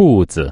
兔子。